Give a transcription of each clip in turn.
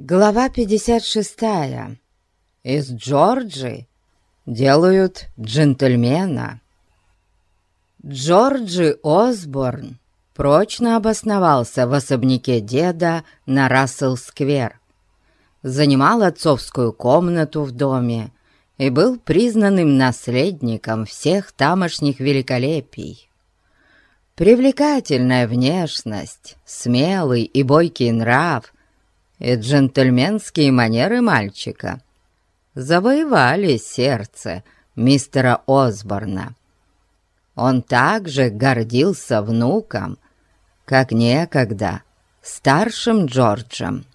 Глава 56. Из Джорджи делают джентльмена. Джорджи Осборн прочно обосновался в особняке деда на Рассел-сквер, занимал отцовскую комнату в доме и был признанным наследником всех тамошних великолепий. Привлекательная внешность, смелый и бойкий нрав — и джентльменские манеры мальчика завоевали сердце мистера Осборна. Он также гордился внуком, как некогда старшим Джорджем.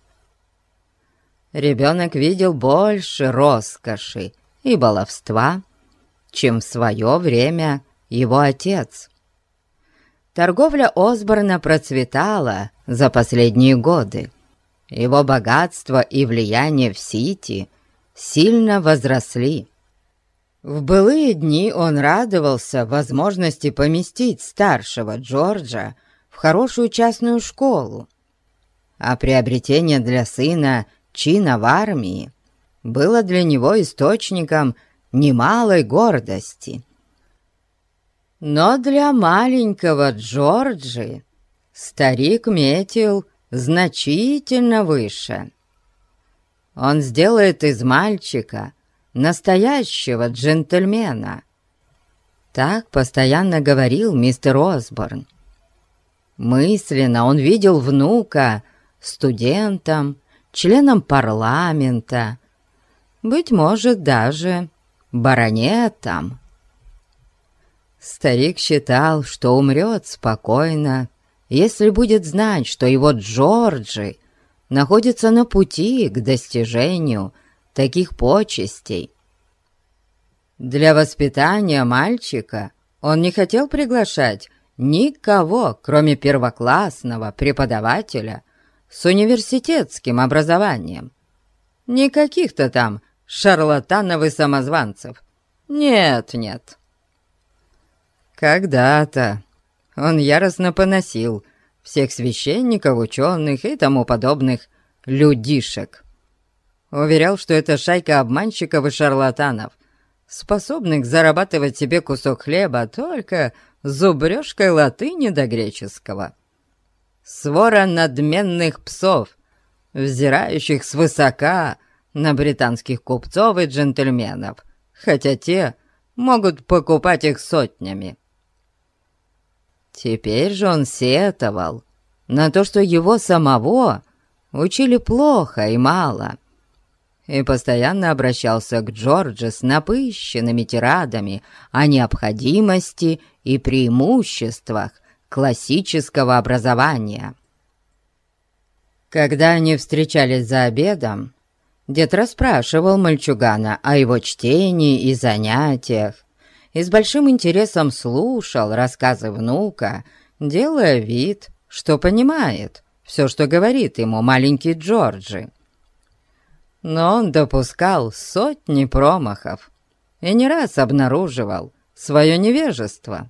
Ребенок видел больше роскоши и баловства, чем в свое время его отец. Торговля Осборна процветала за последние годы. Его богатство и влияние в Сити сильно возросли. В былые дни он радовался возможности поместить старшего Джорджа в хорошую частную школу, а приобретение для сына чина в армии было для него источником немалой гордости. Но для маленького Джорджи старик метил значительно выше. Он сделает из мальчика настоящего джентльмена. Так постоянно говорил мистер Осборн. Мысленно он видел внука студентом, членом парламента, быть может, даже баронетом. Старик считал, что умрет спокойно если будет знать, что его Джорджи находится на пути к достижению таких почестей. Для воспитания мальчика он не хотел приглашать никого, кроме первоклассного преподавателя с университетским образованием. Никаких-то там шарлатанов и самозванцев. Нет, нет. Когда-то он яростно поносил всех священников, ученых и тому подобных людишек. Уверял, что это шайка обманщиков и шарлатанов, способных зарабатывать себе кусок хлеба только зубрежкой латыни до греческого. Свора надменных псов, взирающих свысока на британских купцов и джентльменов, хотя те могут покупать их сотнями. Теперь же он сетовал на то, что его самого учили плохо и мало, и постоянно обращался к Джорджи с напыщенными тирадами о необходимости и преимуществах классического образования. Когда они встречались за обедом, дед расспрашивал мальчугана о его чтении и занятиях, и с большим интересом слушал рассказы внука, делая вид, что понимает все, что говорит ему маленький Джорджи. Но он допускал сотни промахов и не раз обнаруживал свое невежество.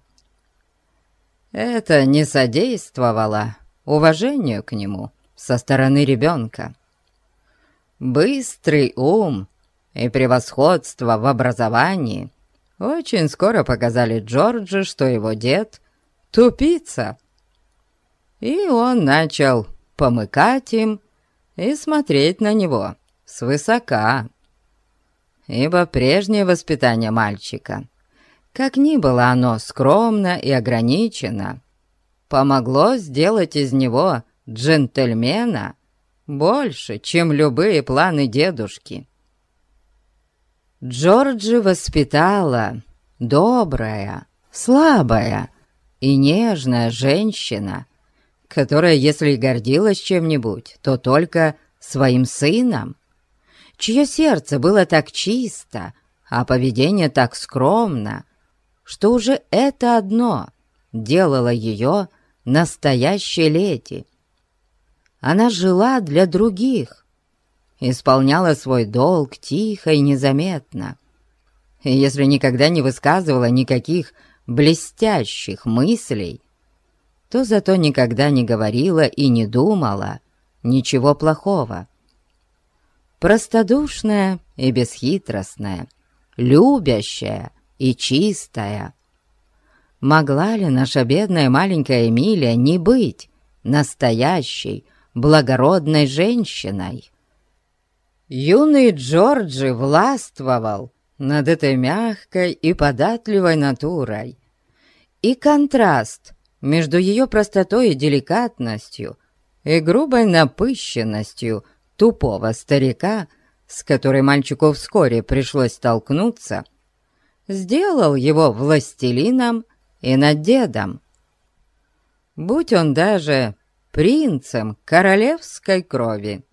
Это не содействовало уважению к нему со стороны ребенка. Быстрый ум и превосходство в образовании очень скоро показали Джорджи, что его дед — тупица. И он начал помыкать им и смотреть на него свысока. Ибо прежнее воспитание мальчика, как ни было оно скромно и ограничено, помогло сделать из него джентльмена больше, чем любые планы дедушки. Джорджи воспитала добрая, слабая и нежная женщина, которая, если гордилась чем-нибудь, то только своим сыном, чье сердце было так чисто, а поведение так скромно, что уже это одно делало ее настоящей леди. Она жила для других, исполняла свой долг тихо и незаметно. И если никогда не высказывала никаких блестящих мыслей, то зато никогда не говорила и не думала ничего плохого. простодушная и бесхитростная, любящая и чистая. Могла ли наша бедная маленькая Эмилия не быть настоящей, благородной женщиной? Юный Джорджи властвовал над этой мягкой и податливой натурой, и контраст между ее простотой и деликатностью и грубой напыщенностью тупого старика, с которой мальчику вскоре пришлось столкнуться, сделал его властелином и над дедом. Будь он даже принцем королевской крови,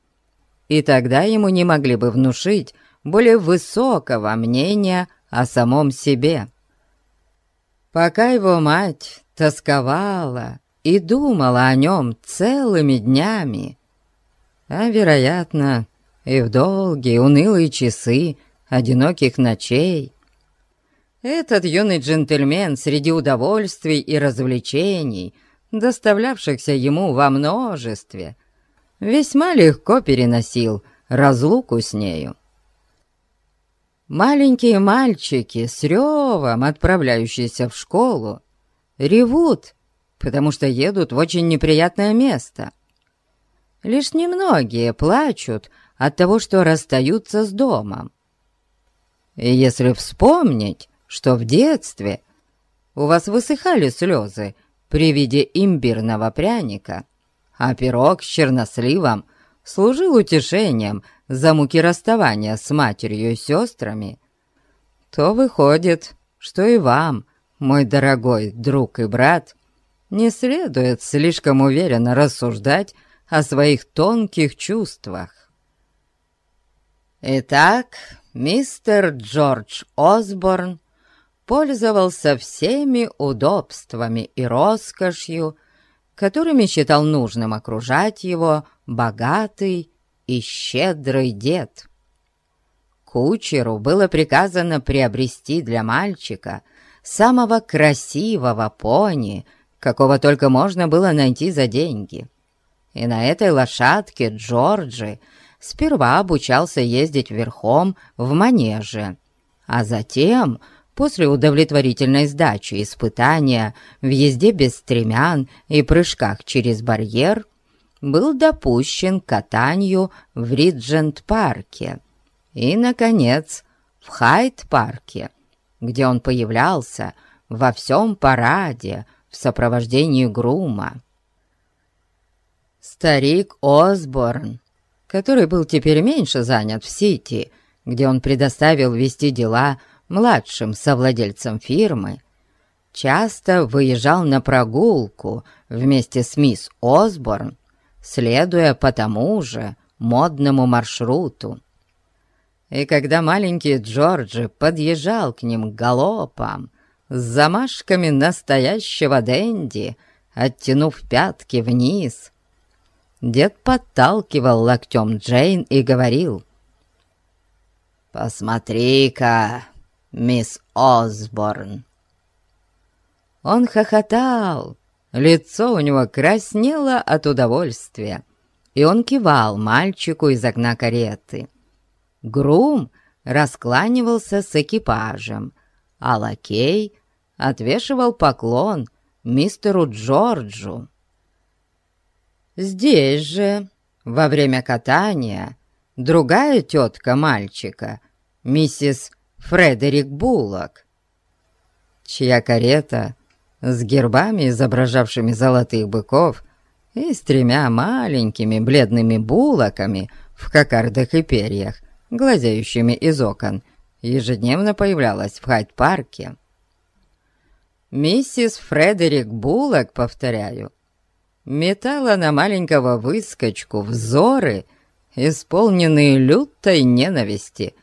и тогда ему не могли бы внушить более высокого мнения о самом себе. Пока его мать тосковала и думала о нем целыми днями, а, вероятно, и в долгие унылые часы одиноких ночей, этот юный джентльмен среди удовольствий и развлечений, доставлявшихся ему во множестве, весьма легко переносил разлуку с нею. Маленькие мальчики с ревом, отправляющиеся в школу, ревут, потому что едут в очень неприятное место. Лишь немногие плачут от того, что расстаются с домом. И если вспомнить, что в детстве у вас высыхали слезы при виде имбирного пряника, а пирог с черносливом служил утешением за муки расставания с матерью и сестрами, то выходит, что и вам, мой дорогой друг и брат, не следует слишком уверенно рассуждать о своих тонких чувствах. Итак, мистер Джордж Осборн пользовался всеми удобствами и роскошью, которыми считал нужным окружать его богатый и щедрый дед. Кучеру было приказано приобрести для мальчика самого красивого пони, какого только можно было найти за деньги. И на этой лошадке Джорджи сперва обучался ездить верхом в манеже, а затем, после удовлетворительной сдачи испытания в езде без стремян и прыжках через барьер, был допущен к катанию в Риджент-парке и, наконец, в Хайт-парке, где он появлялся во всем параде в сопровождении грума. Старик Осборн, который был теперь меньше занят в Сити, где он предоставил вести дела младшим совладельцам фирмы, часто выезжал на прогулку вместе с мисс Осборн следуя по тому же модному маршруту. И когда маленький Джорджи подъезжал к ним галопом, с замашками настоящего денди, оттянув пятки вниз, дед подталкивал локтем Джейн и говорил, «Посмотри-ка, мисс Осборн!» Он хохотал, Лицо у него краснело от удовольствия, и он кивал мальчику из окна кареты. Грум раскланивался с экипажем, а лакей отвешивал поклон мистеру Джорджу. Здесь же, во время катания, другая тетка мальчика, миссис Фредерик Буллок, чья карета с гербами, изображавшими золотых быков, и с тремя маленькими бледными булоками в кокардах и перьях, глазеющими из окон, ежедневно появлялась в Хайт-парке. Миссис Фредерик Буллок, повторяю, метала на маленького выскочку взоры, исполненные лютой ненависти,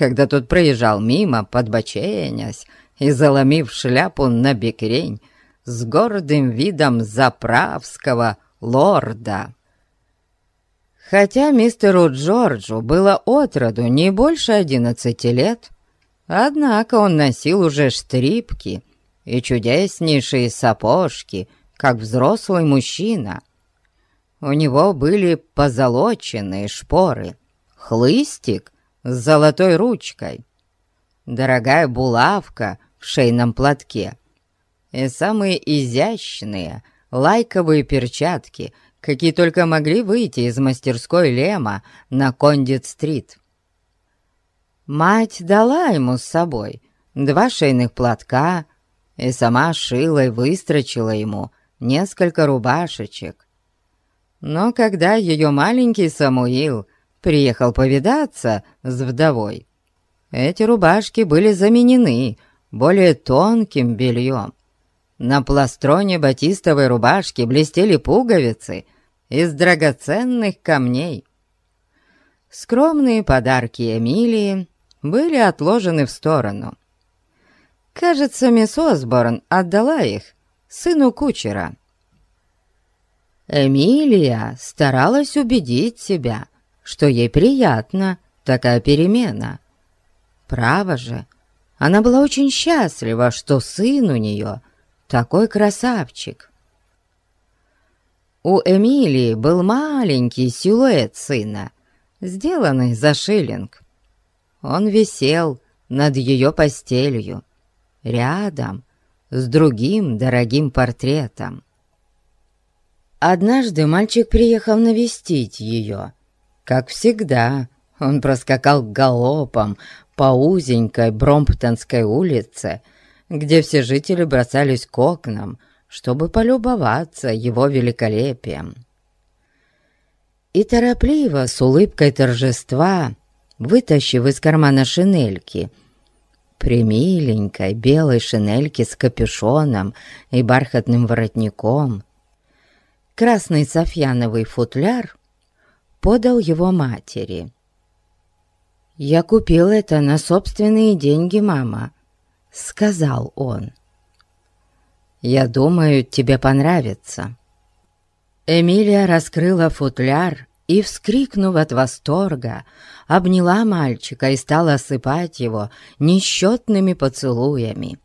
когда тот проезжал мимо, подбоченясь, и заломив шляпу на бекрень с гордым видом заправского лорда. Хотя мистеру Джорджу было отроду не больше одиннадцати лет, однако он носил уже штрипки и чудеснейшие сапожки, как взрослый мужчина. У него были позолоченные шпоры, хлыстик с золотой ручкой, дорогая булавка в шейном платке и самые изящные лайковые перчатки, какие только могли выйти из мастерской Лема на Кондит-стрит. Мать дала ему с собой два шейных платка и сама шила и выстрочила ему несколько рубашечек. Но когда ее маленький Самуил приехал повидаться с вдовой, эти рубашки были заменены более тонким бельем. На пластроне батистовой рубашки блестели пуговицы из драгоценных камней. Скромные подарки Эмилии были отложены в сторону. Кажется, мисс Осборн отдала их сыну кучера. Эмилия старалась убедить себя, что ей приятна такая перемена. Право же, она была очень счастлива, что сын у нее такой красавчик. У Эмилии был маленький силуэт сына, сделанный за шиллинг. Он висел над ее постелью, рядом с другим дорогим портретом. Однажды мальчик приехал навестить ее. Как всегда, он проскакал галопом по узенькой Бромптонской улице, где все жители бросались к окнам, чтобы полюбоваться его великолепием. И торопливо, с улыбкой торжества, вытащив из кармана шинельки, примиленькой белой шинельки с капюшоном и бархатным воротником, красный софьяновый футляр подал его матери. «Я купил это на собственные деньги, мама», — сказал он. «Я думаю, тебе понравится». Эмилия раскрыла футляр и, вскрикнув от восторга, обняла мальчика и стала осыпать его несчетными поцелуями.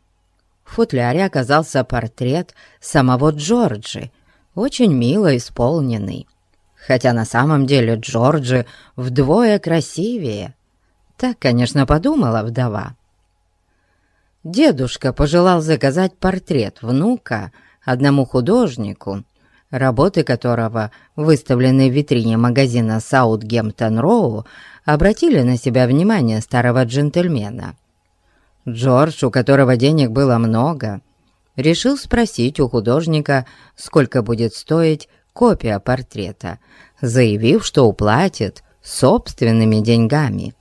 В футляре оказался портрет самого Джорджи, очень мило исполненный. Хотя на самом деле Джорджи вдвое красивее. Так, конечно, подумала вдова. Дедушка пожелал заказать портрет внука одному художнику, работы которого, выставленные в витрине магазина «Саутгемптон-Роу», обратили на себя внимание старого джентльмена. Джордж, у которого денег было много, решил спросить у художника, сколько будет стоить копия портрета, заявив, что уплатит собственными деньгами,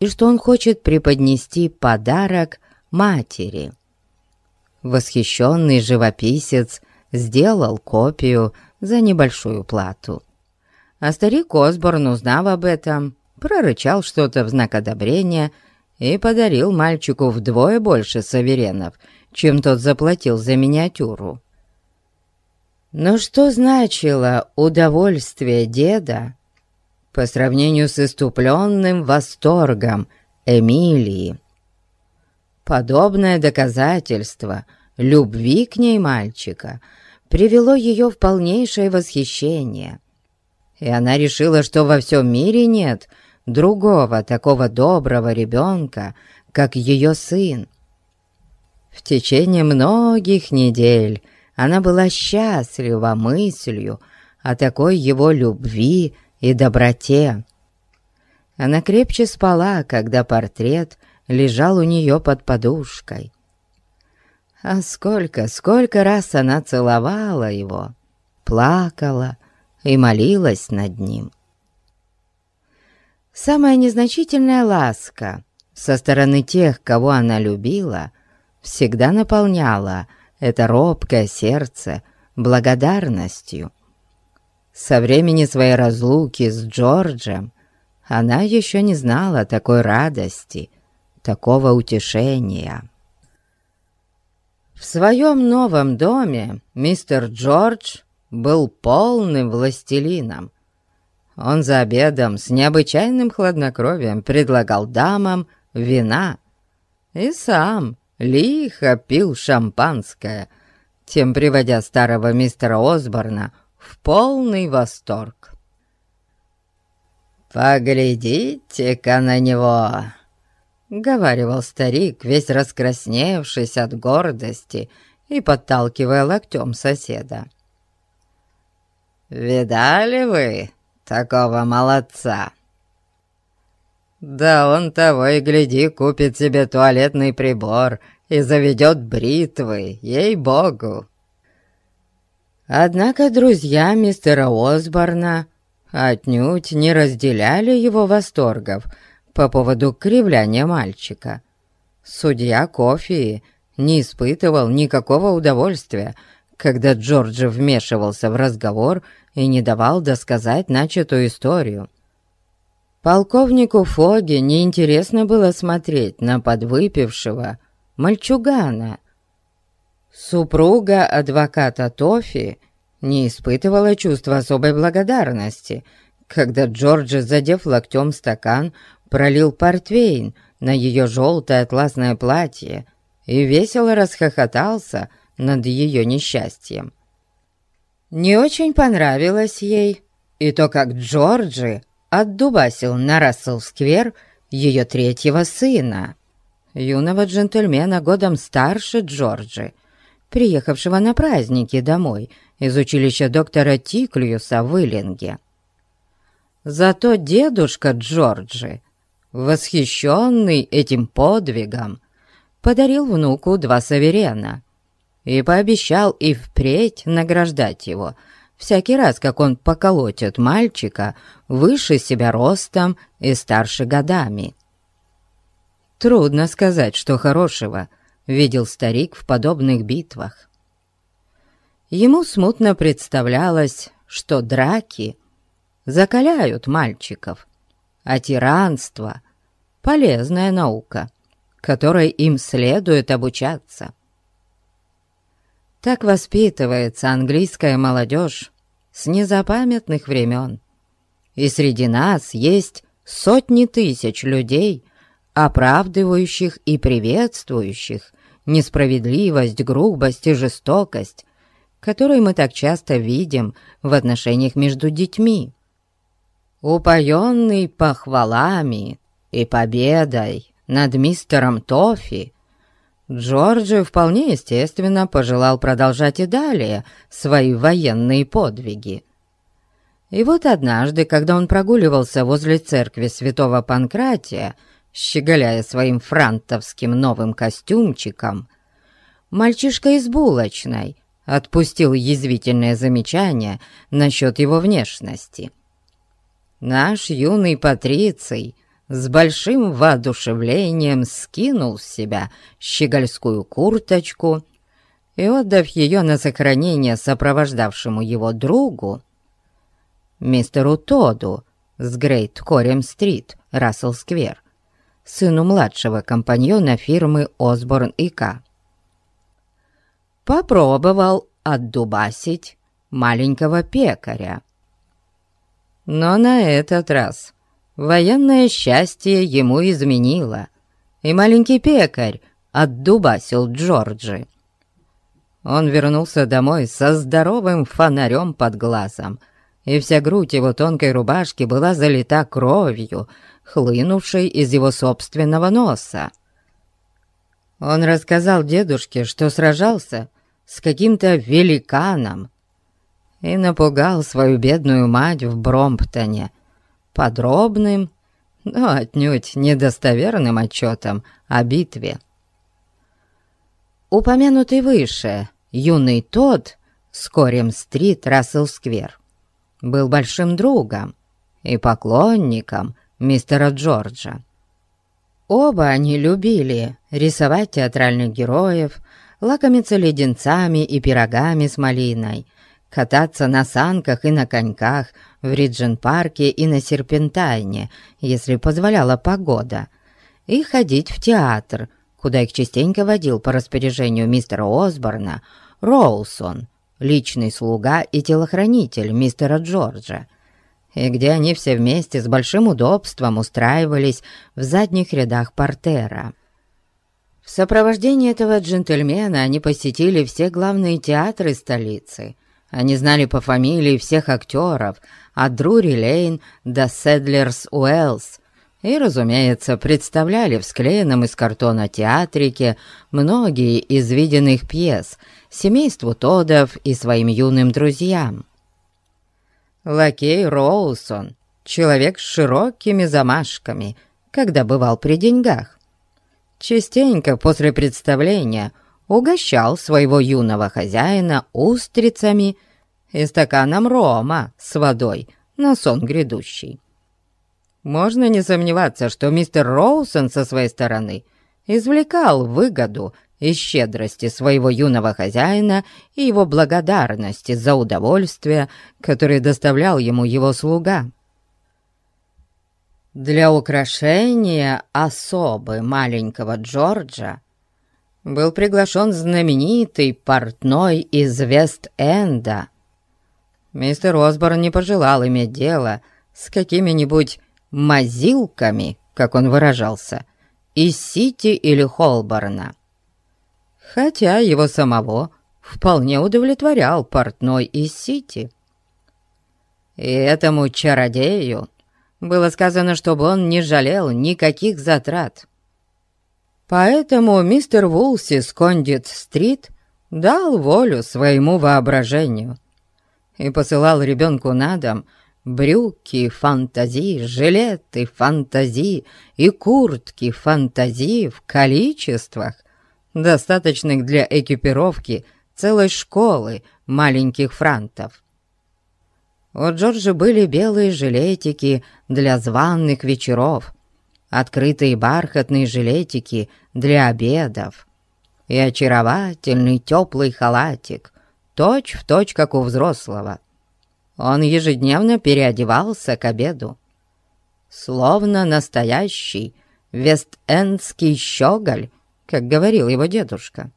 и что он хочет преподнести подарок матери. Восхищенный живописец сделал копию за небольшую плату. А старик Осборн, узнав об этом, прорычал что-то в знак одобрения и подарил мальчику вдвое больше саверенов, чем тот заплатил за миниатюру. Но что значило удовольствие деда по сравнению с иступленным восторгом Эмилии? Подобное доказательство любви к ней мальчика — привело ее в полнейшее восхищение. И она решила, что во всем мире нет другого такого доброго ребенка, как ее сын. В течение многих недель она была счастлива мыслью о такой его любви и доброте. Она крепче спала, когда портрет лежал у нее под подушкой. А сколько, сколько раз она целовала его, плакала и молилась над ним. Самая незначительная ласка со стороны тех, кого она любила, всегда наполняла это робкое сердце благодарностью. Со времени своей разлуки с Джорджем она еще не знала такой радости, такого утешения. В своем новом доме мистер Джордж был полным властелином. Он за обедом с необычайным хладнокровием предлагал дамам вина и сам лихо пил шампанское, тем приводя старого мистера Осборна в полный восторг. «Поглядите-ка на него!» — говаривал старик, весь раскрасневшись от гордости и подталкивая локтем соседа. «Видали вы такого молодца?» «Да он того и гляди, купит себе туалетный прибор и заведет бритвы, ей-богу!» Однако друзья мистера Осборна отнюдь не разделяли его восторгов по поводу кривляния мальчика. Судья Кофи не испытывал никакого удовольствия, когда Джорджи вмешивался в разговор и не давал досказать начатую историю. Полковнику Фоге неинтересно было смотреть на подвыпившего мальчугана. Супруга адвоката Тофи не испытывала чувства особой благодарности, когда Джорджи, задев локтем стакан, пролил портвейн на ее желтое атласное платье и весело расхохотался над ее несчастьем. Не очень понравилось ей и то, как Джорджи отдубасил на Рассел-сквер ее третьего сына, юного джентльмена годом старше Джорджи, приехавшего на праздники домой из училища доктора Тиклюса в Иллинге. Зато дедушка Джорджи, восхищенный этим подвигом, подарил внуку два саверена и пообещал и впредь награждать его всякий раз, как он поколотит мальчика выше себя ростом и старше годами. Трудно сказать, что хорошего видел старик в подобных битвах. Ему смутно представлялось, что драки закаляют мальчиков, а тиранство — полезная наука, которой им следует обучаться. Так воспитывается английская молодежь с незапамятных времен. И среди нас есть сотни тысяч людей, оправдывающих и приветствующих несправедливость, грубость и жестокость, которые мы так часто видим в отношениях между детьми. Упоенный похвалами и победой над мистером Тофи, Джорджи вполне естественно пожелал продолжать и далее свои военные подвиги. И вот однажды, когда он прогуливался возле церкви святого Панкратия, щеголяя своим франтовским новым костюмчиком, мальчишка из булочной отпустил язвительное замечание насчет его внешности. Наш юный Патриций с большим воодушевлением скинул с себя щегольскую курточку и, отдав ее на сохранение сопровождавшему его другу, мистеру Тоду с Грейт Корем-стрит, Рассел-сквер, сыну младшего компаньона фирмы Осборн и К попробовал отдубасить маленького пекаря. Но на этот раз военное счастье ему изменило, и маленький пекарь отдубасил Джорджи. Он вернулся домой со здоровым фонарем под глазом, и вся грудь его тонкой рубашки была залита кровью, хлынувшей из его собственного носа. Он рассказал дедушке, что сражался с каким-то великаном и напугал свою бедную мать в Бромптоне подробным, но отнюдь недостоверным отчетом о битве. Упомянутый выше юный тот с Корем-стрит Рассел-сквер был большим другом и поклонником мистера Джорджа. Оба они любили рисовать театральных героев, лакомиться леденцами и пирогами с малиной, кататься на санках и на коньках в Риджин-парке и на Серпентайне, если позволяла погода, и ходить в театр, куда их частенько водил по распоряжению мистера Осборна Роусон, личный слуга и телохранитель мистера Джорджа, и где они все вместе с большим удобством устраивались в задних рядах портера. В сопровождении этого джентльмена они посетили все главные театры столицы, Они знали по фамилии всех актеров, от Друри Лейн до Седлерс Уэллс, и, разумеется, представляли в склеенном из картона театрике многие из виденных пьес семейству Тодов и своим юным друзьям. Лакей Роусон, человек с широкими замашками, когда бывал при деньгах. Частенько после представления угощал своего юного хозяина устрицами и стаканом рома с водой на сон грядущий. Можно не сомневаться, что мистер Роусон со своей стороны извлекал выгоду из щедрости своего юного хозяина и его благодарности за удовольствие, которое доставлял ему его слуга. Для украшения особы маленького Джорджа был приглашен знаменитый портной из Вест-Энда. Мистер Осборн не пожелал иметь дело с какими-нибудь мазилками, как он выражался, из Сити или Холборна. Хотя его самого вполне удовлетворял портной из Сити. И этому чародею было сказано, чтобы он не жалел никаких затрат. Поэтому мистер Вулси с Кондит-стрит дал волю своему воображению и посылал ребенку на дом брюки фантазии, жилеты фантазии и куртки фантазии в количествах, достаточных для экипировки целой школы маленьких франтов. У Джорджа были белые жилетики для званных вечеров, открытые бархатные жилетики для обедов и очаровательный теплый халатик, точь в точь, как у взрослого — он ежедневно переодевался к обеду. Словно настоящий вест-эндский щеголь, как говорил его дедушка.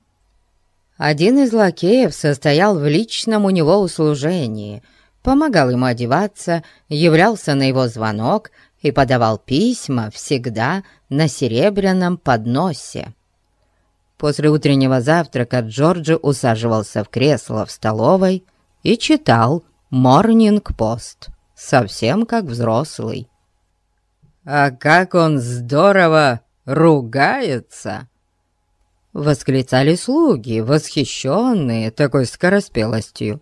Один из лакеев состоял в личном у него услужении, помогал ему одеваться, являлся на его звонок и подавал письма всегда на серебряном подносе. После утреннего завтрака Джорджи усаживался в кресло в столовой и читал Морнинг-пост, совсем как взрослый. «А как он здорово ругается!» Восклицали слуги, восхищенные такой скороспелостью.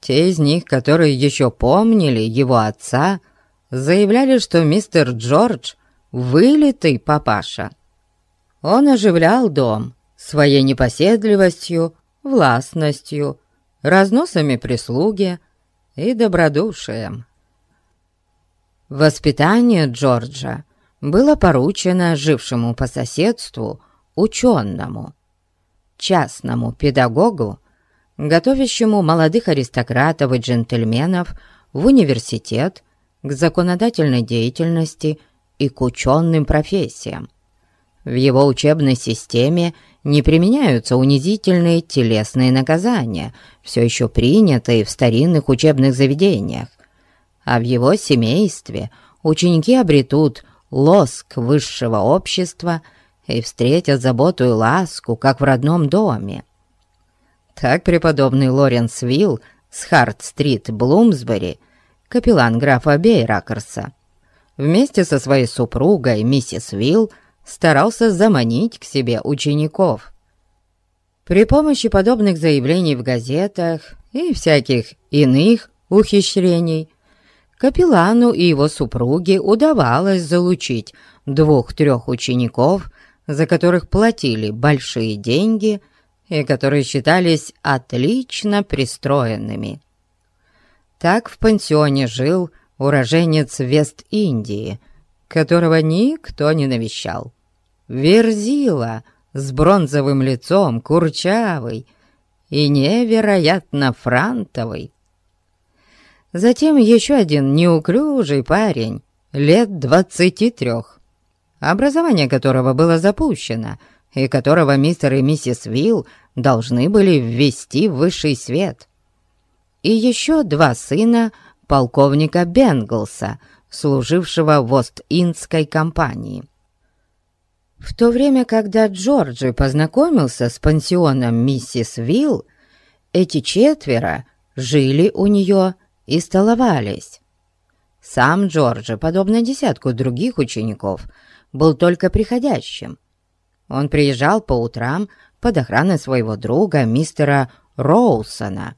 Те из них, которые еще помнили его отца, заявляли, что мистер Джордж — вылитый папаша. Он оживлял дом своей непоседливостью, властностью, разносами прислуги и добродушием. Воспитание Джорджа было поручено жившему по соседству ученому, частному педагогу, готовящему молодых аристократов и джентльменов в университет к законодательной деятельности и к ученым профессиям. В его учебной системе не применяются унизительные телесные наказания, все еще принятые в старинных учебных заведениях, а в его семействе ученики обретут лоск высшего общества и встретят заботу и ласку, как в родном доме. Так преподобный Лоренс Вилл с Харт-стрит, Блумсбери, капеллан графа Бейракерса, вместе со своей супругой, миссис Вилл, старался заманить к себе учеников. При помощи подобных заявлений в газетах и всяких иных ухищрений капеллану и его супруге удавалось залучить двух-трех учеников, за которых платили большие деньги и которые считались отлично пристроенными. Так в пансионе жил уроженец Вест-Индии – которого никто не навещал. Верзила с бронзовым лицом, курчавый и невероятно франтовый. Затем еще один неуклюжий парень, лет двадцати трех, образование которого было запущено, и которого мистер и миссис Вилл должны были ввести в высший свет. И еще два сына полковника Бенглса — служившего в Ост-Индской компании. В то время, когда Джорджи познакомился с пансионом миссис Вилл, эти четверо жили у нее и столовались. Сам Джорджи, подобно десятку других учеников, был только приходящим. Он приезжал по утрам под охраной своего друга, мистера Роусона.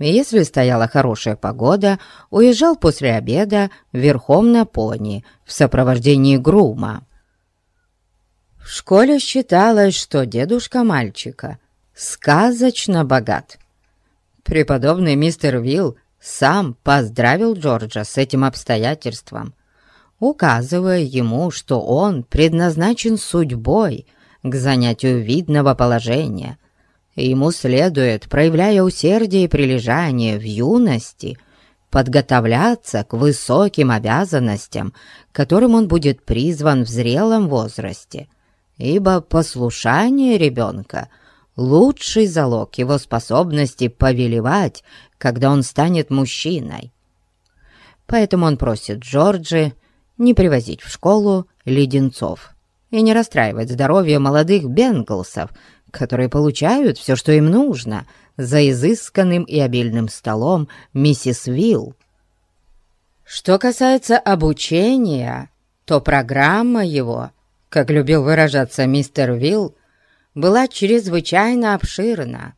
Если стояла хорошая погода, уезжал после обеда верхом на пони в сопровождении грума. Школе считалось, что дедушка мальчика сказочно богат. Преподобный мистер Вилл сам поздравил Джорджа с этим обстоятельством, указывая ему, что он предназначен судьбой к занятию видного положения, ему следует, проявляя усердие и прилежание в юности, подготовляться к высоким обязанностям, которым он будет призван в зрелом возрасте, ибо послушание ребенка — лучший залог его способности повелевать, когда он станет мужчиной. Поэтому он просит Джорджи не привозить в школу леденцов и не расстраивать здоровье молодых бенглсов, которые получают все, что им нужно, за изысканным и обильным столом миссис Вилл. Что касается обучения, то программа его, как любил выражаться мистер Вилл, была чрезвычайно обширна,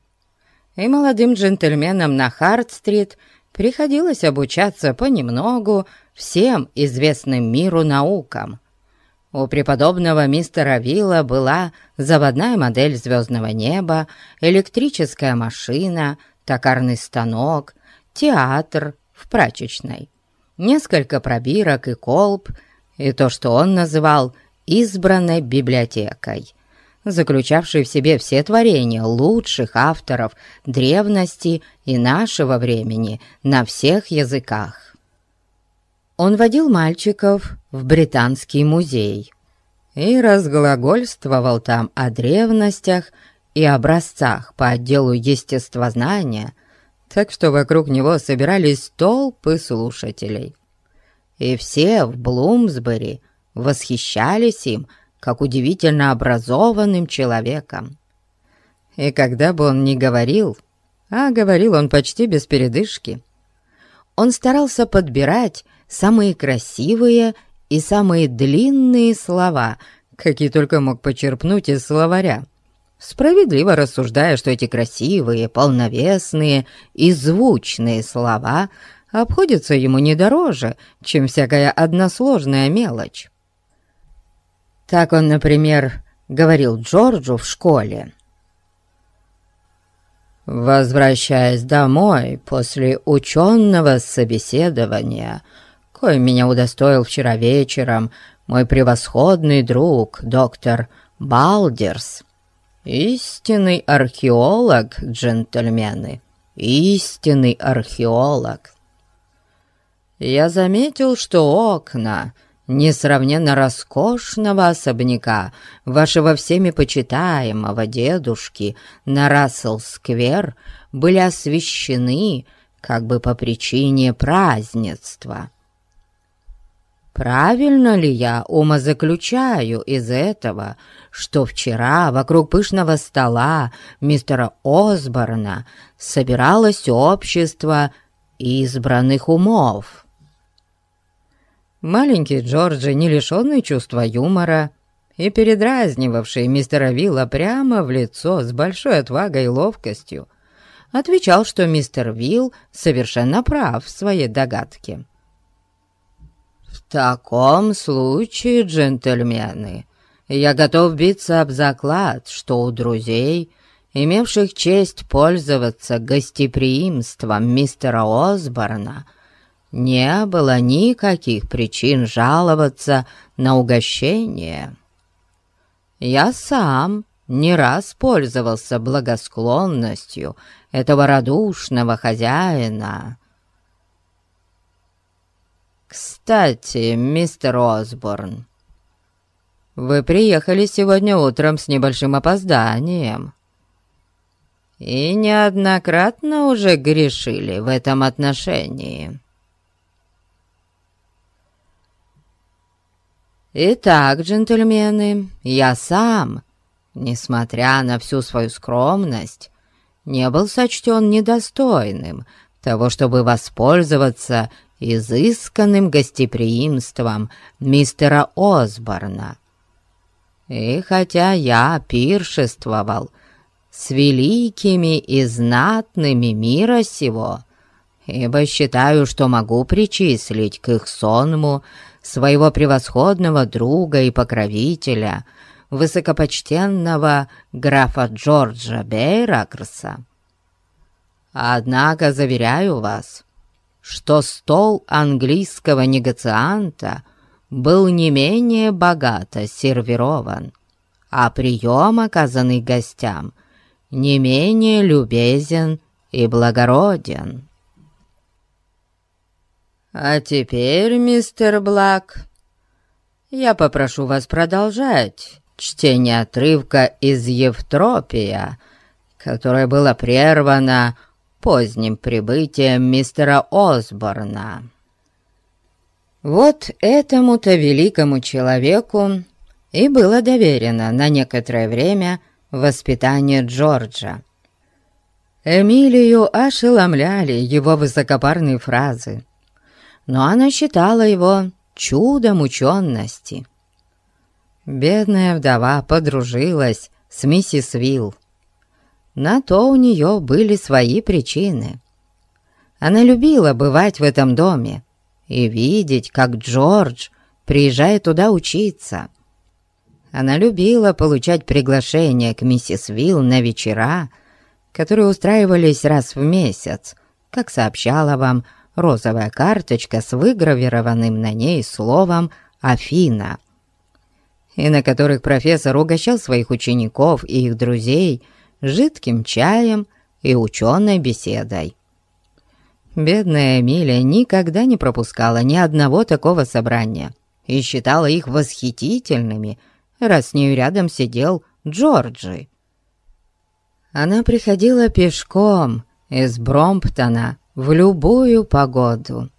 и молодым джентльменам на Харт-стрит приходилось обучаться понемногу всем известным миру наукам. У преподобного мистера Вилла была заводная модель звездного неба, электрическая машина, токарный станок, театр в прачечной, несколько пробирок и колб, и то, что он называл «избранной библиотекой», заключавший в себе все творения лучших авторов древности и нашего времени на всех языках. Он водил мальчиков в Британский музей и разглагольствовал там о древностях и образцах по отделу естествознания, так что вокруг него собирались толпы слушателей. И все в Блумсбери восхищались им, как удивительно образованным человеком. И когда бы он ни говорил, а говорил он почти без передышки, он старался подбирать самые красивые и самые длинные слова, какие только мог почерпнуть из словаря, справедливо рассуждая, что эти красивые, полновесные и звучные слова обходятся ему не дороже, чем всякая односложная мелочь. Так он, например, говорил Джорджу в школе. «Возвращаясь домой после ученого собеседования, кое меня удостоил вчера вечером мой превосходный друг, доктор Балдерс, истинный археолог, джентльмены, истинный археолог. Я заметил, что окна несравненно роскошного особняка вашего всеми почитаемого дедушки на Рассел-сквер были освещены как бы по причине празднества. Правильно ли я умозаключаю из этого, что вчера вокруг пышного стола мистера Осборна собиралось общество избранных умов?» Маленький Джорджи, не лишенный чувства юмора и передразнивавший мистера Вилла прямо в лицо с большой отвагой и ловкостью, отвечал, что мистер Вилл совершенно прав в своей догадке. «В таком случае, джентльмены, я готов биться об заклад, что у друзей, имевших честь пользоваться гостеприимством мистера Осборна, не было никаких причин жаловаться на угощение. Я сам не раз пользовался благосклонностью этого радушного хозяина. «Кстати, мистер Осборн, вы приехали сегодня утром с небольшим опозданием» и неоднократно уже грешили в этом отношении. «Итак, джентльмены, я сам, несмотря на всю свою скромность, не был сочтен недостойным того, чтобы воспользоваться изысканным гостеприимством мистера Осборна. И хотя я пиршествовал с великими и знатными мира сего, ибо считаю, что могу причислить к их сонму своего превосходного друга и покровителя, высокопочтенного графа Джорджа Бейракрса. Однако, заверяю вас, что стол английского негацианта был не менее богато сервирован, а прием, оказанный гостям, не менее любезен и благороден. «А теперь, мистер Блак, я попрошу вас продолжать чтение отрывка из Евтропия, которое было прервано поздним прибытием мистера Осборна». Вот этому-то великому человеку и было доверено на некоторое время воспитание Джорджа. Эмилию ошеломляли его высокопарные фразы, но она считала его чудом учености. Бедная вдова подружилась с миссис Вилл. На то у нее были свои причины. Она любила бывать в этом доме и видеть, как Джордж приезжает туда учиться. Она любила получать приглашения к миссис Вилл на вечера, которые устраивались раз в месяц, как сообщала вам розовая карточка с выгравированным на ней словом «Афина», и на которых профессор угощал своих учеников и их друзей жидким чаем и ученой беседой. Бедная Эмилия никогда не пропускала ни одного такого собрания и считала их восхитительными, раз с нею рядом сидел Джорджи. Она приходила пешком из Бромптона в любую погоду.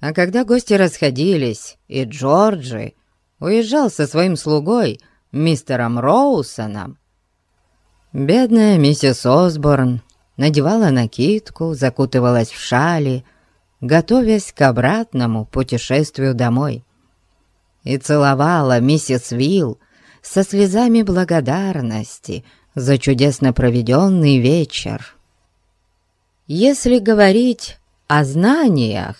А когда гости расходились, и Джорджи уезжал со своим слугой, мистером Роусоном, бедная миссис Осборн надевала накидку, закутывалась в шали, готовясь к обратному путешествию домой. И целовала миссис Вилл со слезами благодарности за чудесно проведенный вечер. Если говорить о знаниях,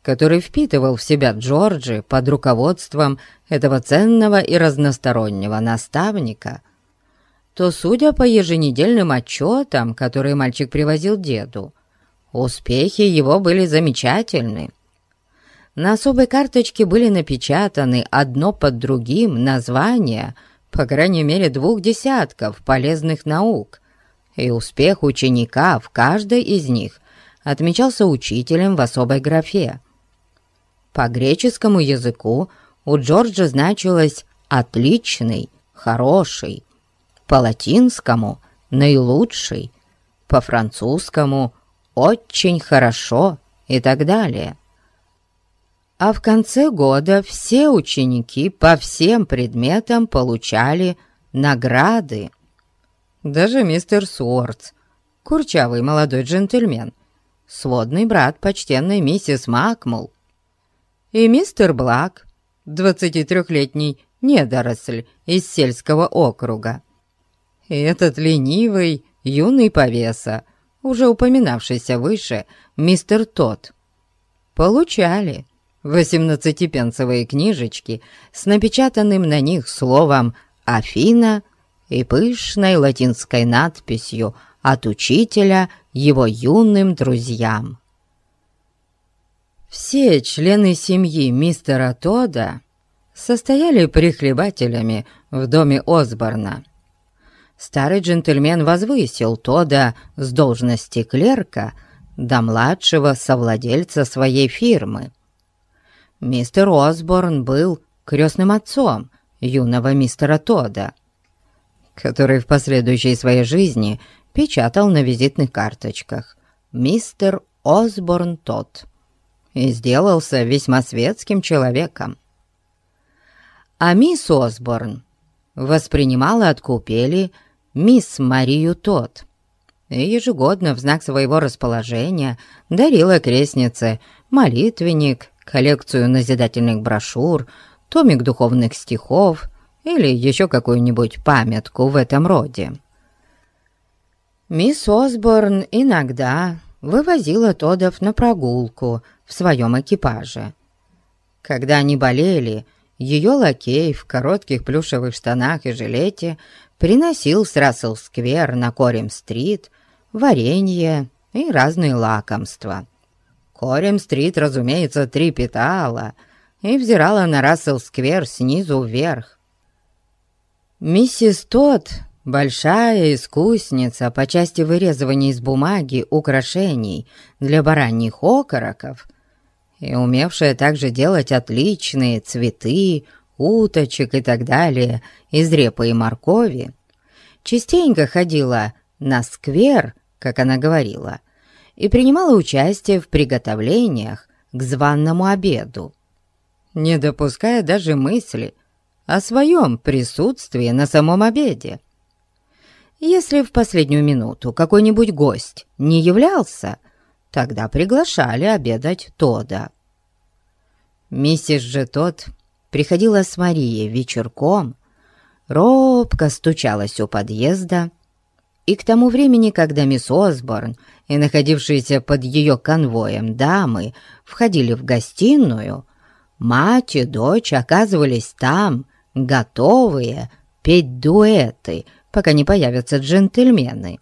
которые впитывал в себя Джорджи под руководством этого ценного и разностороннего наставника, то, судя по еженедельным отчетам, которые мальчик привозил деду, успехи его были замечательны. На особой карточке были напечатаны одно под другим названия, по крайней мере, двух десятков полезных наук, и успех ученика в каждой из них отмечался учителем в особой графе. По греческому языку у Джорджа значилось «отличный», «хороший», по латинскому «наилучший», по французскому «очень хорошо» и так далее. А в конце года все ученики по всем предметам получали награды. Даже мистер Суортс, курчавый молодой джентльмен, сводный брат почтенной миссис Макмул, и мистер Блак, 23-летний недоросль из сельского округа. И этот ленивый юный повеса, уже упоминавшийся выше, мистер Тот, получали восемнадцатипенцевые книжечки с напечатанным на них словом «Афина» и пышной латинской надписью от учителя его юным друзьям. Все члены семьи мистера Тода состояли прихлебателями в доме Осборна. Старый джентльмен возвысил Тода с должности клерка до младшего совладельца своей фирмы. Мистер Осборн был крестным отцом юного мистера Тода который в последующей своей жизни печатал на визитных карточках «Мистер Осборн тот» и сделался весьма светским человеком. А мисс Осборн воспринимала от купели мисс Марию Тот и ежегодно в знак своего расположения дарила крестнице молитвенник, коллекцию назидательных брошюр, томик духовных стихов или еще какую-нибудь памятку в этом роде. Мисс Осборн иногда вывозила Тодов на прогулку в своем экипаже. Когда они болели, ее лакей в коротких плюшевых штанах и жилете приносил с Рассел-сквер на Корем-стрит варенье и разные лакомства. Корем-стрит, разумеется, трепетала и взирала на Рассел-сквер снизу вверх. Миссис Тодд, большая искусница по части вырезывания из бумаги украшений для бараньих окороков и умевшая также делать отличные цветы, уточек и так далее из репы и моркови, частенько ходила на сквер, как она говорила, и принимала участие в приготовлениях к званному обеду, не допуская даже мысли о своем присутствии на самом обеде. Если в последнюю минуту какой-нибудь гость не являлся, тогда приглашали обедать Тода. Миссис же тот приходила с Марией вечерком, робко стучалась у подъезда, и к тому времени, когда мисс Осборн и находившиеся под ее конвоем дамы входили в гостиную, мать и дочь оказывались там, готовые петь дуэты, пока не появятся джентльмены.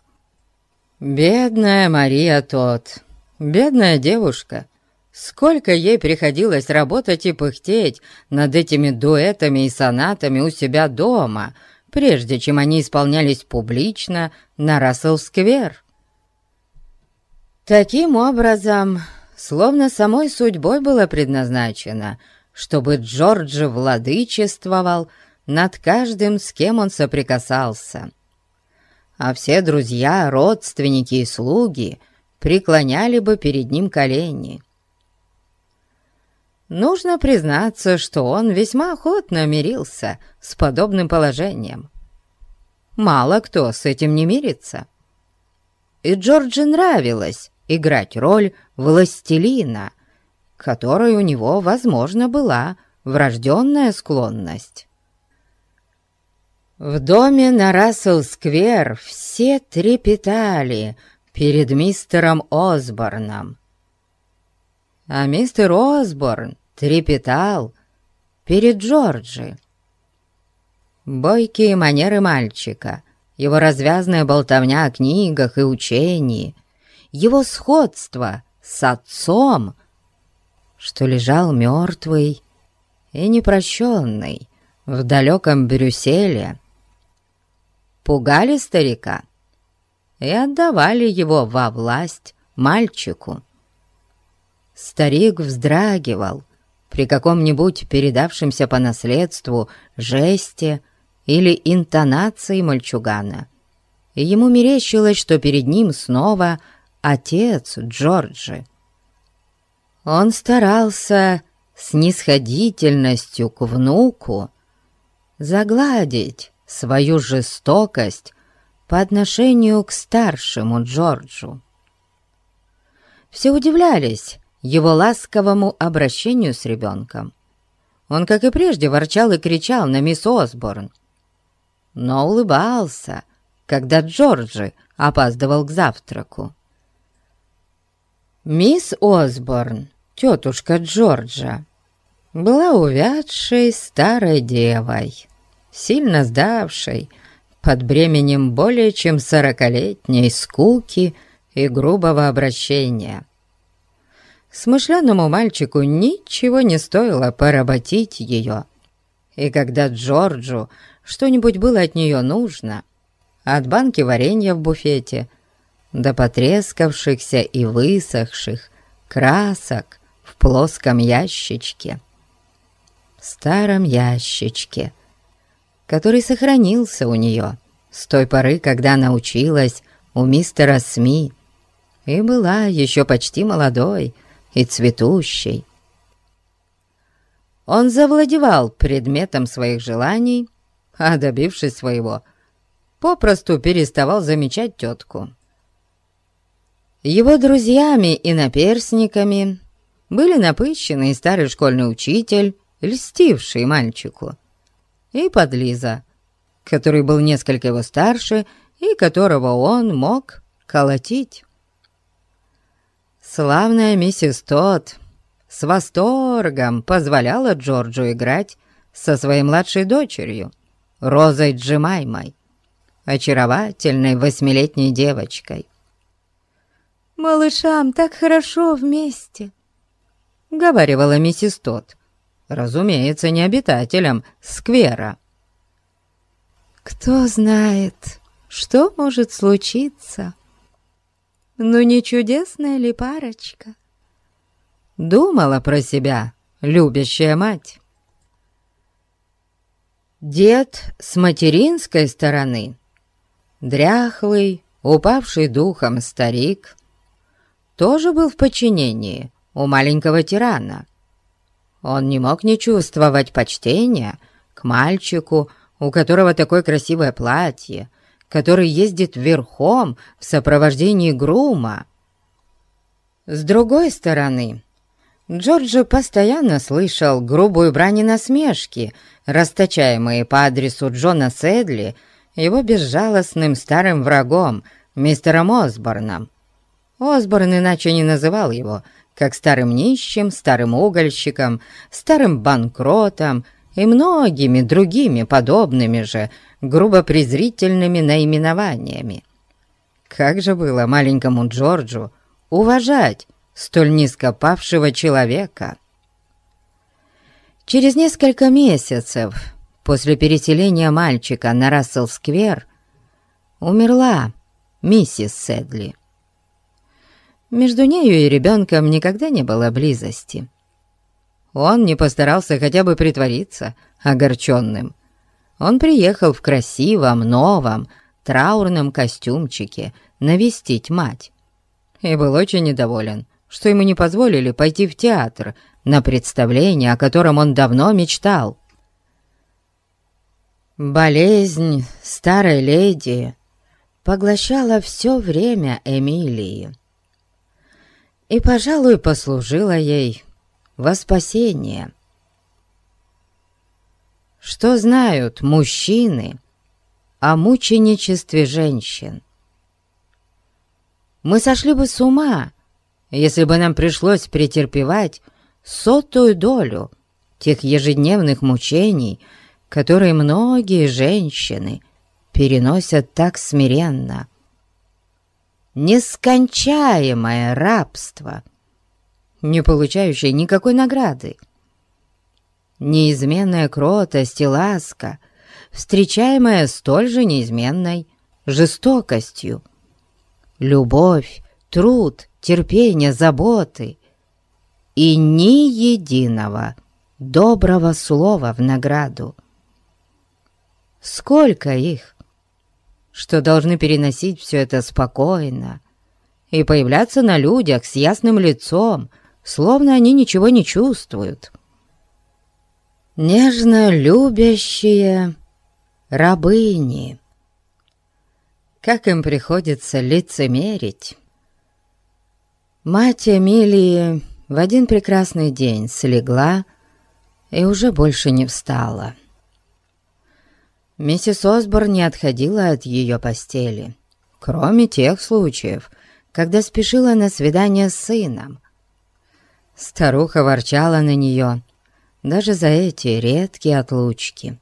Бедная Мария тот, бедная девушка, сколько ей приходилось работать и пыхтеть над этими дуэтами и сонатами у себя дома, прежде чем они исполнялись публично на Рассел-сквер. Таким образом, словно самой судьбой было предназначено, чтобы Джорджи владычествовал над каждым, с кем он соприкасался. А все друзья, родственники и слуги преклоняли бы перед ним колени. Нужно признаться, что он весьма охотно мирился с подобным положением. Мало кто с этим не мирится. И Джорджи нравилось играть роль властелина, которой у него, возможно, была врожденная склонность. В доме на Рассел-сквер все трепетали перед мистером Осборном. А мистер Осборн трепетал перед Джорджи. Бойкие манеры мальчика, его развязная болтовня о книгах и учении, его сходство с отцом, что лежал мертвый и непрощенный в далеком Брюсселе, пугали старика и отдавали его во власть мальчику. Старик вздрагивал при каком-нибудь передавшемся по наследству жесте или интонации мальчугана, и ему мерещилось, что перед ним снова отец Джорджи. Он старался с нисходительностью к внуку загладить свою жестокость по отношению к старшему Джорджу. Все удивлялись его ласковому обращению с ребенком. Он, как и прежде, ворчал и кричал на мисс Осборн, но улыбался, когда Джорджи опаздывал к завтраку. Мисс Осборн, тетушка Джорджа, была увядшей старой девой сильно сдавшей под бременем более чем сорокалетней скуки и грубого обращения. Смышленному мальчику ничего не стоило поработить ее, и когда Джорджу что-нибудь было от нее нужно, от банки варенья в буфете до потрескавшихся и высохших красок в плоском ящичке, старом ящичке, который сохранился у нее с той поры, когда она училась у мистера СМИ и была еще почти молодой и цветущей. Он завладевал предметом своих желаний, а добившись своего, попросту переставал замечать тетку. Его друзьями и наперсниками были напыщенный старый школьный учитель, льстивший мальчику, и подлиза, который был несколько его старше и которого он мог колотить. Славная миссис Тот с восторгом позволяла Джорджу играть со своей младшей дочерью, Розой Джимаймой, очаровательной восьмилетней девочкой. «Малышам так хорошо вместе», — говорила миссис Тот, разумеется, не обитателям сквера. «Кто знает, что может случиться? Ну не чудесная ли парочка?» Думала про себя любящая мать. Дед с материнской стороны, дряхлый, упавший духом старик, тоже был в подчинении у маленького тирана. Он не мог не чувствовать почтения к мальчику, у которого такое красивое платье, который ездит верхом в сопровождении грума. С другой стороны, Джорджи постоянно слышал грубую брань насмешки, расточаемые по адресу Джона Седли, его безжалостным старым врагом, мистером Осборном. Осборн иначе не называл его, как старым нищим, старым угольщиком, старым банкротом и многими другими подобными же грубо презрительными наименованиями. Как же было маленькому Джорджу уважать столь низкопавшего человека. Через несколько месяцев после переселения мальчика на Рассел-сквер умерла миссис Седли. Между нею и ребенком никогда не было близости. Он не постарался хотя бы притвориться огорченным. Он приехал в красивом, новом, траурном костюмчике навестить мать и был очень недоволен что ему не позволили пойти в театр на представление, о котором он давно мечтал. Болезнь старой леди поглощала все время Эмилии и, пожалуй, послужила ей во спасение. Что знают мужчины о мученичестве женщин? Мы сошли бы с ума, если бы нам пришлось претерпевать сотую долю тех ежедневных мучений, которые многие женщины переносят так смиренно. Нескончаемое рабство, не получающее никакой награды. Неизменная кротость и ласка, встречаемая столь же неизменной жестокостью. Любовь, труд терпения, заботы и ни единого доброго слова в награду. Сколько их, что должны переносить все это спокойно и появляться на людях с ясным лицом, словно они ничего не чувствуют. Нежно любящие рабыни. Как им приходится лицемерить Мать Эмилии в один прекрасный день слегла и уже больше не встала. Миссис Осборн не отходила от ее постели, кроме тех случаев, когда спешила на свидание с сыном. Старуха ворчала на нее даже за эти редкие отлучки.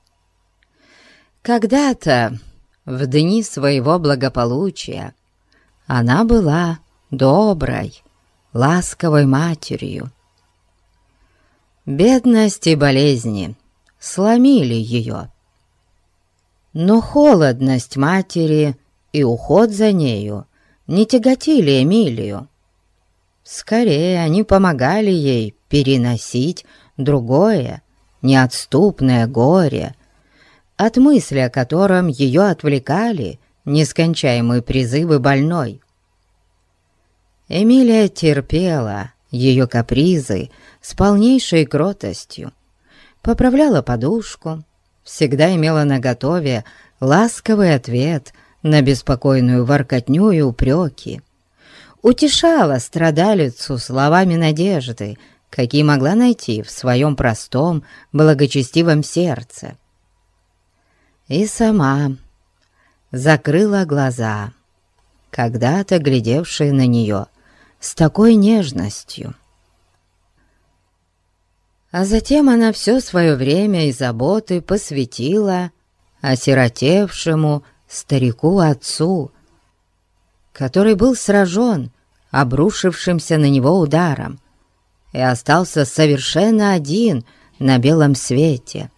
Когда-то, в дни своего благополучия, она была доброй, ласковой матерью. Бедность и болезни сломили ее. Но холодность матери и уход за нею не тяготили Эмилию. Скорее, они помогали ей переносить другое, неотступное горе, от мысли о котором ее отвлекали нескончаемые призывы больной. Эмилия терпела ее капризы с полнейшей кротостью, поправляла подушку, всегда имела наготове ласковый ответ на беспокойную воркотню и упреки, утешала страдалицу словами надежды, какие могла найти в своем простом, благочестивом сердце. И сама закрыла глаза, когда-то глядевшие на нее с такой нежностью. А затем она все свое время и заботы посвятила осиротевшему старику-отцу, который был сражен обрушившимся на него ударом и остался совершенно один на белом свете.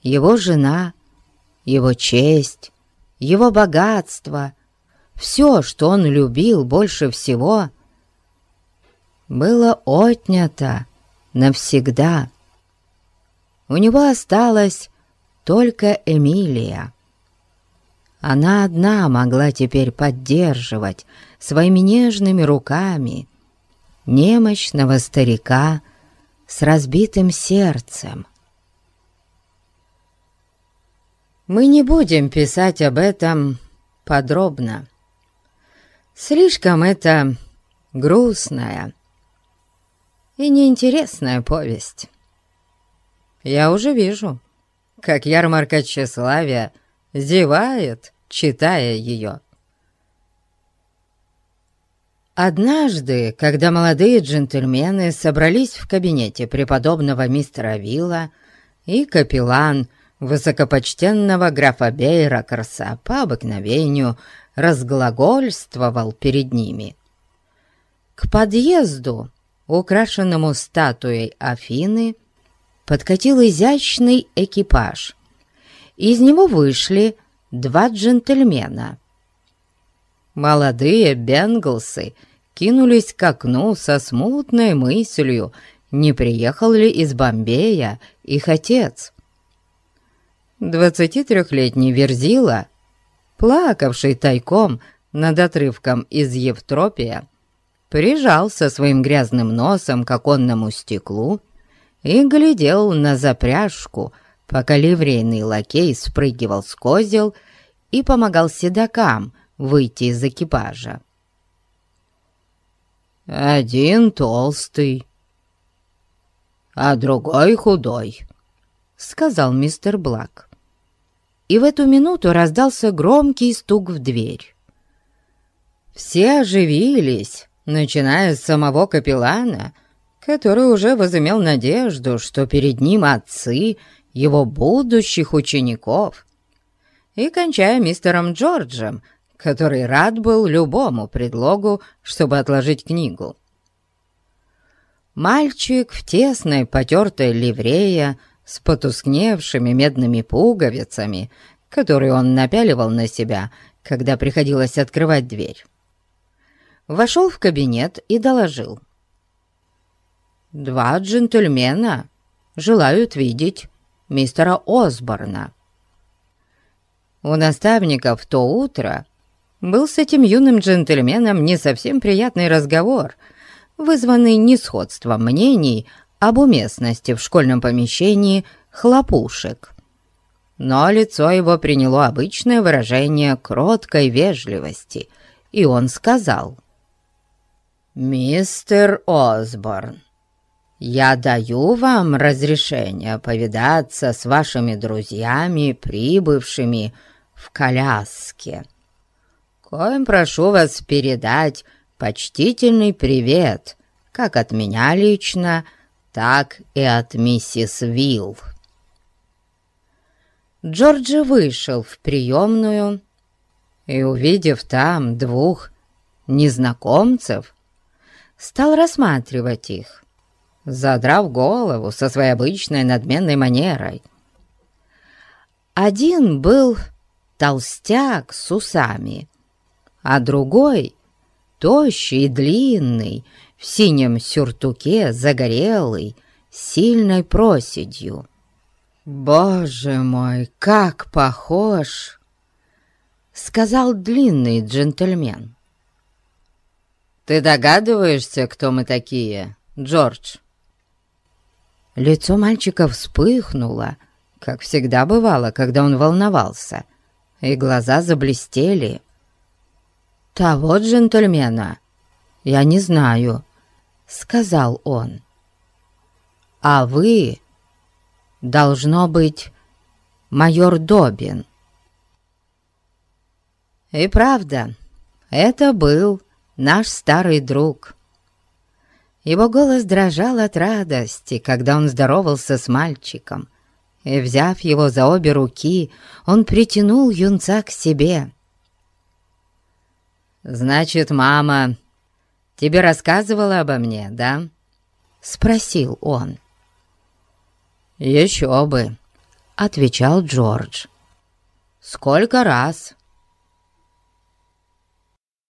Его жена, его честь, его богатство, все, что он любил больше всего, было отнято навсегда. У него осталась только Эмилия. Она одна могла теперь поддерживать своими нежными руками немощного старика с разбитым сердцем. Мы не будем писать об этом подробно. Слишком это грустная и неинтересная повесть. Я уже вижу, как ярмарка тщеславия зевает читая ее. Однажды, когда молодые джентльмены собрались в кабинете преподобного мистера Вилла и капеллан высокопочтенного графа Бейракерса по обыкновению разглагольствовал перед ними. К подъезду, украшенному статуей Афины, подкатил изящный экипаж. Из него вышли два джентльмена. Молодые Бенглсы кинулись к окну со смутной мыслью, не приехал ли из Бомбея их отец. Двадцати трехлетний Верзила, плакавший тайком над отрывком из Евтропия, прижался своим грязным носом к оконному стеклу и глядел на запряжку, пока ливрейный лакей спрыгивал с козел и помогал седокам выйти из экипажа. «Один толстый, а другой худой», — сказал мистер Блак. И в эту минуту раздался громкий стук в дверь. Все оживились, начиная с самого капеллана, который уже возымел надежду, что перед ним отцы его будущих учеников, и кончая мистером Джорджем, который рад был любому предлогу, чтобы отложить книгу. Мальчик в тесной потертой ливрее с потускневшими медными пуговицами, которые он напяливал на себя, когда приходилось открывать дверь, вошел в кабинет и доложил. «Два джентльмена желают видеть мистера Осборна. У наставника в то утро был с этим юным джентльменом не совсем приятный разговор, вызванный несходством мнений об уместности в школьном помещении хлопушек. Но лицо его приняло обычное выражение кроткой вежливости, и он сказал «Мистер Осборн, я даю вам разрешение повидаться с вашими друзьями, прибывшими в коляске. Коим прошу вас передать почтительный привет, как от меня лично, так и от миссис Вилл. Джорджи вышел в приемную и, увидев там двух незнакомцев, стал рассматривать их задрав голову со своей обычной надменной манерой. Один был толстяк с усами, а другой — тощий и длинный, в синем сюртуке, загорелый, сильной проседью. «Боже мой, как похож!» — сказал длинный джентльмен. «Ты догадываешься, кто мы такие, Джордж?» Лицо мальчика вспыхнуло, как всегда бывало, когда он волновался, и глаза заблестели. «Того джентльмена я не знаю», — сказал он. «А вы, должно быть, майор Добин». И правда, это был наш старый друг. Его голос дрожал от радости, когда он здоровался с мальчиком, и, взяв его за обе руки, он притянул юнца к себе. «Значит, мама тебе рассказывала обо мне, да?» — спросил он. «Еще бы», — отвечал Джордж. «Сколько раз